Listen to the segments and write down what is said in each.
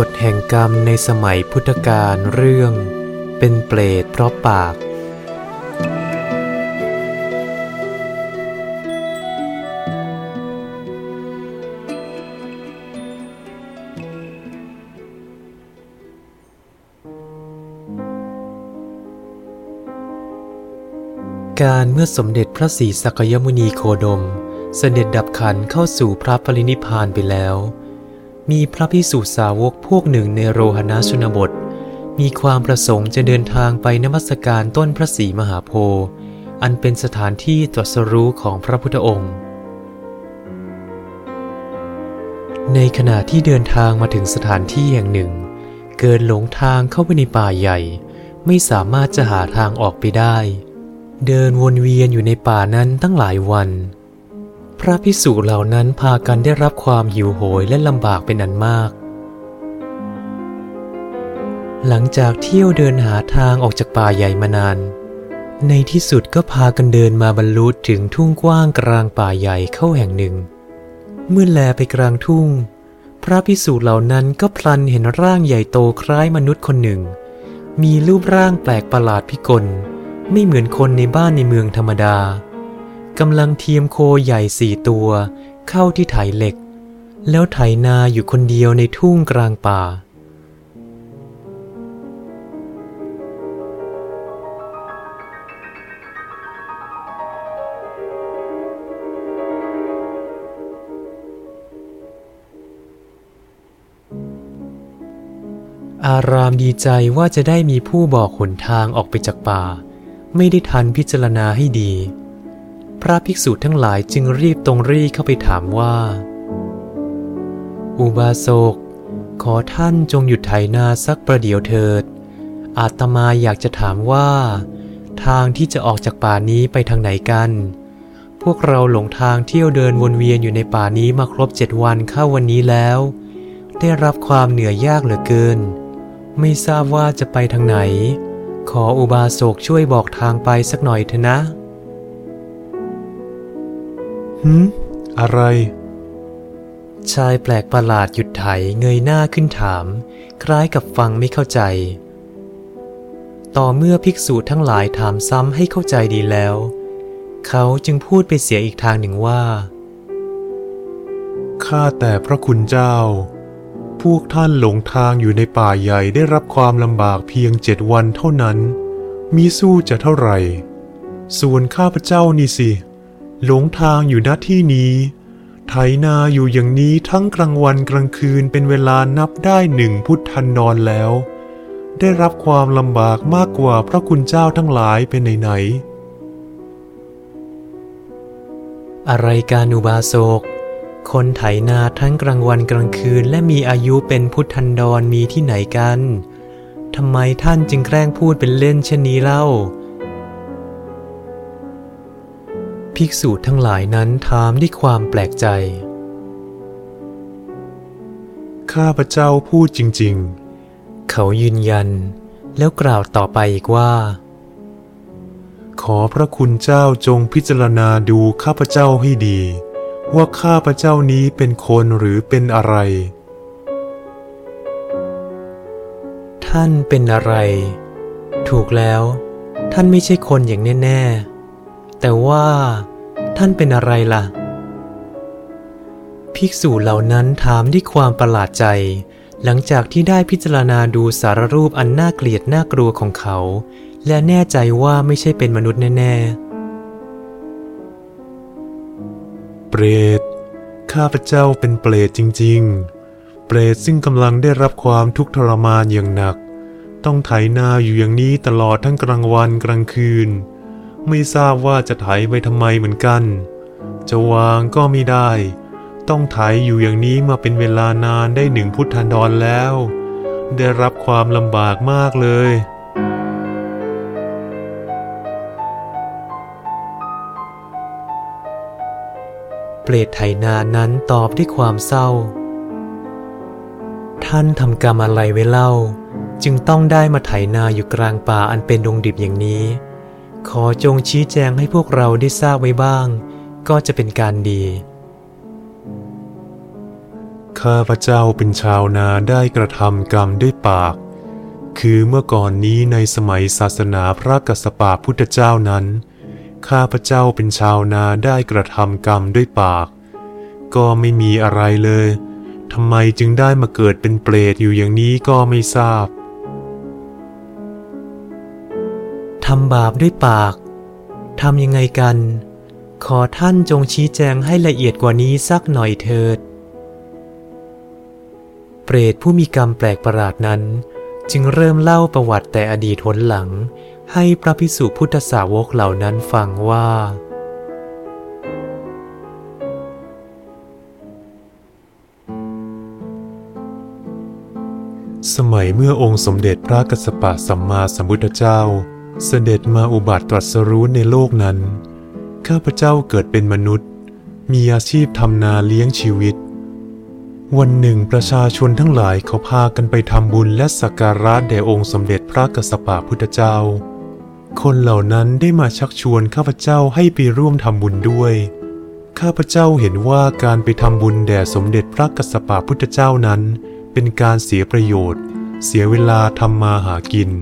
กฎแห่งกรรมในสมัยพุทธกาลเรื่อง เป็นเปรตเพราะปาก การเมื่อสมเด็จพระศรีสักยมุนีโคดม เสด็จดับขันเข้าสู่พระปรินิพพานไปแล้ว มีพระพิสุสาวกพวกหนึ่งในโรหณชนบท มีความประสงค์จะเดินทางไปนมัสการต้นพระศรีมหาโพธิ์อันเป็นสถานที่ตรัสรู้ของพระพุทธองค์ ในขณะที่เดินทางมาถึงสถานที่แห่งหนึ่ง เกิดหลงทางเข้าไปในป่าใหญ่ ไม่สามารถจะหาทางออกไปได้ เดินวนเวียนอยู่ในป่านั้นตั้งหลายวัน พระพิสุเหล่านั้นพากันได้รับความหิวโหยและลำบากเป็นอันมาก หลังจากเที่ยวเดินหาทางออกจากป่าใหญ่มานาน ในที่สุดก็พากันเดินมาบรรลุถึงทุ่งกว้างกลางป่าใหญ่เข้าแห่งหนึ่ง เมื่อแลไปกลางทุ่ง พระพิสุเหล่านั้นก็พลันเห็นร่างใหญ่โตคล้ายมนุษย์คนหนึ่ง มีรูปร่างแปลกประหลาดพิกล ไม่เหมือนคนในบ้านในเมืองธรรมดา กำลังเทียมโคใหญ่สี่ตัว เข้าที่ไถเหล็ก แล้วไถนาอยู่คนเดียวในทุ่งกลางป่า อารามดีใจว่าจะได้มีผู้บอกหนทางออกไปจากป่า ไม่ได้ทันพิจารณาให้ดี พระภิกษุทั้งหลายจึงรีบตรงรีเข้าไปถามว่า อุบาสก ขอท่านจงหยุดไถนาสักประเดี๋ยวเถิด อาตมาอยากจะถามว่า ทางที่จะออกจากป่านี้ไปทางไหนกัน พวกเราหลงทางเที่ยวเดินวนเวียนอยู่ในป่านี้มาครบเจ็ดวันเข้าวันนี้แล้ว ได้รับความเหนื่อยยากเหลือเกิน ไม่ทราบว่าจะไปทางไหน ขออุบาสกช่วยบอกทางไปสักหน่อยเถอะนะ หืมอะไร ชายแปลกประหลาดหยุดไถเงยหน้าขึ้นถาม คล้ายกับฟังไม่เข้าใจ ต่อเมื่อภิกษุทั้งหลายถามซ้ำให้เข้าใจดีแล้ว เขาจึงพูดไปเสียอีกทางหนึ่งว่า ข้าแต่พระคุณเจ้า พวกท่านหลงทางอยู่ในป่าใหญ่ได้รับความลำบากเพียงเจ็ดวันเท่านั้น มีสู้จะเท่าไหร่ ส่วนข้าพเจ้านี่สิ หลงทางอยู่ณที่นี้ ไถนาอยู่อย่างนี้ทั้งกลางวันกลางคืนเป็นเวลานับได้หนึ่งพุทธันดรแล้ว ได้รับความลำบากมากกว่าพระคุณเจ้าทั้งหลายเป็นไหนๆอะไรการอุบาสกคนไถนาทั้งกลางวันกลางคืนและมีอายุเป็นพุทธันดรมีที่ไหนกันทำไมท่านจึงแกล้งพูดเป็นเล่นเช่นนี้เล่า ภิกษุทั้งหลายนั้นถามด้วยความแปลกใจ ข้าพเจ้าพูดจริงเขายืนยันแล้วกล่าวต่อไปอีกว่าๆขอพระคุณเจ้าจงพิจารณาดูข้าพเจ้าให้ดี ว่าข้าพเจ้านี้เป็นคนหรือเป็นอะไร ท่านเป็นอะไร ถูกแล้ว ท่านไม่ใช่คนอย่างแน่ ๆ แต่ว่าท่านเป็นอะไรล่ะ ภิกษุเหล่านั้นถามด้วยความประหลาดใจ หลังจากที่ได้พิจารณาดูสารรูปอันน่าเกลียดน่ากลัวของเขา และแน่ใจว่าไม่ใช่เป็นมนุษย์แน่ ๆ เปรต ข้าพเจ้าเป็นเปรตจริง ๆ เปรตซึ่งกำลังได้รับความทุกข์ทรมานอย่างหนัก ต้องไถนาอยู่อย่างนี้ตลอดทั้งกลางวันกลางคืน ไม่ทราบว่าจะไถไปทำไมเหมือนกัน จะวางก็ไม่ได้ ต้องไถอยู่อย่างนี้มาเป็นเวลานานได้หนึ่งพุทธันดรแล้ว ได้รับความลำบากมากเลยเปรตไถนานั้นตอบด้วยความเศร้า ท่านทำกรรมอะไรไว้เล่า จึงต้องได้มาไถนาอยู่กลางป่าอันเป็นดงดิบอย่างนี้ ขอจงชี้แจงให้พวกเราได้ทราบไว้บ้าง ก็จะเป็นการดี ข้าพเจ้าเป็นชาวนาได้กระทำกรรมด้วยปาก คือเมื่อก่อนนี้ในสมัยศาสนาพระกัสสปะพุทธเจ้านั้น ข้าพเจ้าเป็นชาวนาได้กระทำกรรมด้วยปาก ก็ไม่มีอะไรเลยทำไมจึงได้มาเกิดเป็นเปรตอยู่อย่างนี้ก็ไม่ทราบ ทำบาปด้วยปาก ทำยังไงกัน ขอท่านจงชี้แจงให้ละเอียดกว่านี้สักหน่อยเถิด เปรตผู้มีกรรมแปลกประหลาดนั้น จึงเริ่มเล่าประวัติแต่อดีตหนหลัง ให้พระพิสุพุทธสาวกเหล่านั้นฟังว่าสมัยเมื่อองค์สมเด็จพระกัสสปะสัมมาสัมพุทธเจ้า เสด็จมาอุบัติตรัสรู้ในโลกนั้น ข้าพเจ้าเกิดเป็นมนุษย์ มีอาชีพทำนาเลี้ยงชีวิต วันหนึ่งประชาชนทั้งหลายเขาพากันไปทำบุญและสักการะแด่องค์สมเด็จพระกัสสปะพุทธเจ้า คนเหล่านั้นได้มาชักชวนข้าพเจ้าให้ไปร่วมทำบุญด้วย ข้าพเจ้าเห็นว่าการไปทำบุญแด่สมเด็จพระกัสสปะพุทธเจ้านั้น เป็นการเสียประโยชน์ เสียเวลาทำมาหากิน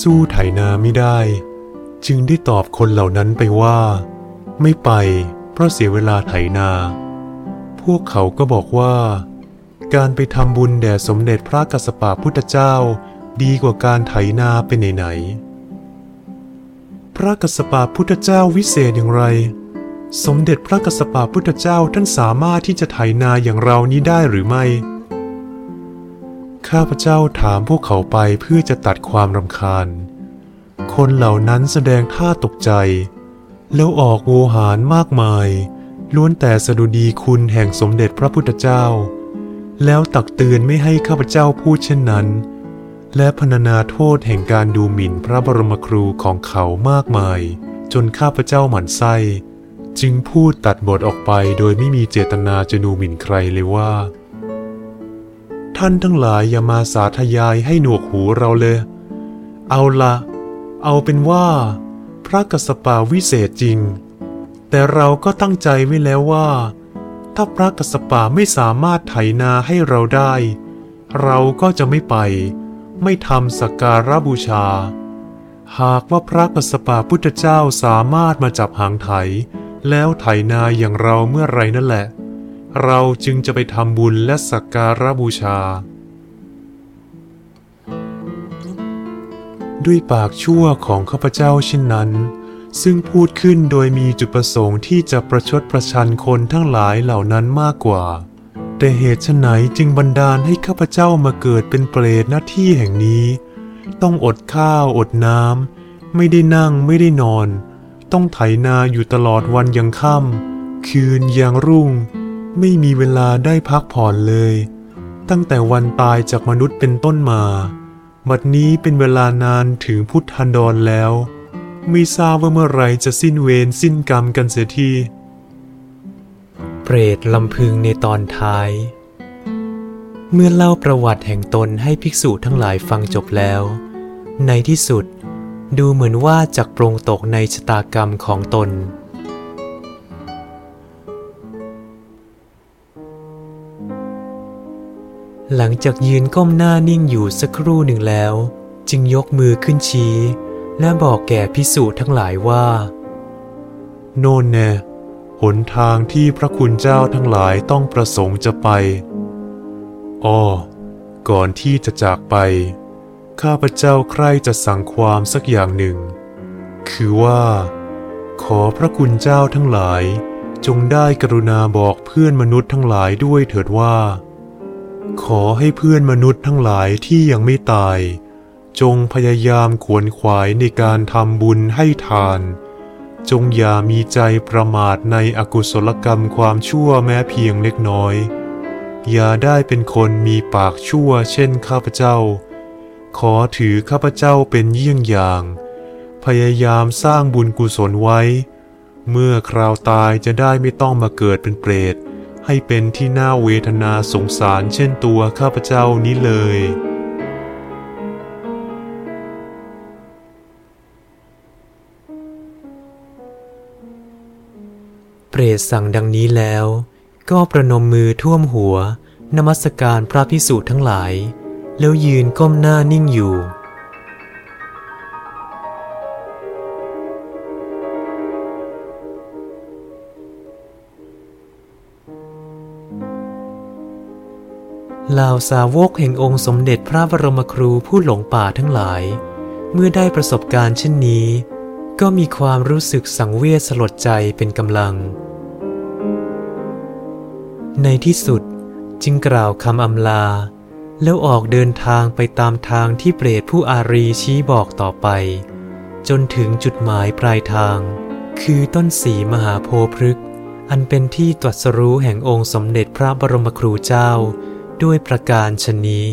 สู้ไถนาไม่ได้ จึงได้ตอบคนเหล่านั้นไปว่า ไม่ไป เพราะเสียเวลาไถนา พวกเขาก็บอกว่า การไปทำบุญแด่สมเด็จพระกัสสปะพุทธเจ้า ดีกว่าการไถนาเป็นไหนๆพระกัสสปะพุทธเจ้าวิเศษอย่างไร สมเด็จพระกัสสปะพุทธเจ้าท่านสามารถที่จะไถนาอย่างเรานี้ได้หรือไม่ ข้าพเจ้าถามพวกเขาไปเพื่อจะตัดความรำคาญ คนเหล่านั้นแสดงท่าตกใจ แล้วออกโวหารมากมาย ล้วนแต่สดุดีคุณแห่งสมเด็จพระพุทธเจ้า แล้วตักเตือนไม่ให้ข้าพเจ้าพูดเช่นนั้น และพรรณนาโทษแห่งการดูหมิ่นพระบรมครูของเขามากมาย จนข้าพเจ้าหมั่นไส้ จึงพูดตัดบทออกไปโดยไม่มีเจตนาจะดูหมิ่นใครเลยว่า ท่านทั้งหลายอย่ามาสาธยายให้หนวกหูเราเลย เอาละเอาเป็นว่า พระกสปะวิเศษจริง แต่เราก็ตั้งใจไว้แล้วว่า ถ้าพระกสปะไม่สามารถไถนาให้เราได้ เราก็จะไม่ไป ไม่ทำสักการะบูชา หากว่าพระกสปะพุทธเจ้าสามารถมาจับหางไถ แล้วไถนาอย่างเราเมื่อไรนั่นแหละ เราจึงจะไปทำบุญและสักการะบูชา ด้วยปากชั่วของข้าพเจ้าเช่นนั้น ซึ่งพูดขึ้นโดยมีจุดประสงค์ที่จะประชดประชันคนทั้งหลายเหล่านั้นมากกว่า แต่เหตุไฉนจึงบันดาลให้ข้าพเจ้ามาเกิดเป็นเปรตหน้าที่แห่งนี้ ต้องอดข้าวอดน้ำไม่ได้นั่งไม่ได้นอน ต้องไถนาอยู่ตลอดวันยังค่ำคืนยังรุ่ง ไม่มีเวลาได้พักผ่อนเลย ตั้งแต่วันตายจากมนุษย์เป็นต้นมา บัดนี้เป็นเวลานานถึงพุทธันดรแล้ว ไม่ทราบว่าเมื่อไรจะสิ้นเวรสิ้นกรรมกันเสียทีเปรตลำพึงในตอนท้าย เมื่อเล่าประวัติแห่งตนให้ภิกษุทั้งหลายฟังจบแล้ว ในที่สุด ดูเหมือนว่าจักปรงตกในชะตากรรมของตน หลังจากยืนก้มหน้านิ่งอยู่สักครู่หนึ่งแล้ว จึงยกมือขึ้นชี้ และบอกแก่พิสูจน์ทั้งหลายว่า โน่นแน่หนทางที่พระคุณเจ้าทั้งหลายต้องประสงค์จะไปอ้อก่อนที่จะจากไป ข้าพเจ้าใคร่จะสั่งความสักอย่างหนึ่ง คือว่า ขอพระคุณเจ้าทั้งหลาย จงได้กรุณาบอกเพื่อนมนุษย์ทั้งหลายด้วยเถิดว่า ขอให้เพื่อนมนุษย์ทั้งหลายที่ยังไม่ตาย จงพยายามขวนขวายในการทำบุญให้ทาน จงอย่ามีใจประมาทในอกุศลกรรมความชั่วแม้เพียงเล็กน้อย อย่าได้เป็นคนมีปากชั่วเช่นข้าพเจ้า ขอถือข้าพเจ้าเป็นเยี่ยงอย่าง พยายามสร้างบุญกุศลไว้ เมื่อคราวตายจะได้ไม่ต้องมาเกิดเป็นเปรต ให้เป็นที่น่าเวทนาสงสารเช่นตัวข้าพเจ้านี้เลย เปรตสั่งดังนี้แล้ว ก็ประนมมือท่วมหัว นมัสการพระพิสุทั้งหลาย แล้วยืนก้มหน้านิ่งอยู่ เหล่าสาวกแห่งองค์สมเด็จพระบรมครูผู้หลงป่าทั้งหลาย เมื่อได้ประสบการณ์เช่นนี้ ก็มีความรู้สึกสังเวชสลดใจเป็นกำลัง ในที่สุดจึงกล่าวคำอำลา แล้วออกเดินทางไปตามทางที่เปรตผู้อารีชี้บอกต่อไป จนถึงจุดหมายปลายทาง คือต้นสีมหาโพธิ์พฤกษ์อันเป็นที่ตรัสรู้แห่งองค์สมเด็จพระบรมครูเจ้า ด้วยประการชนนี้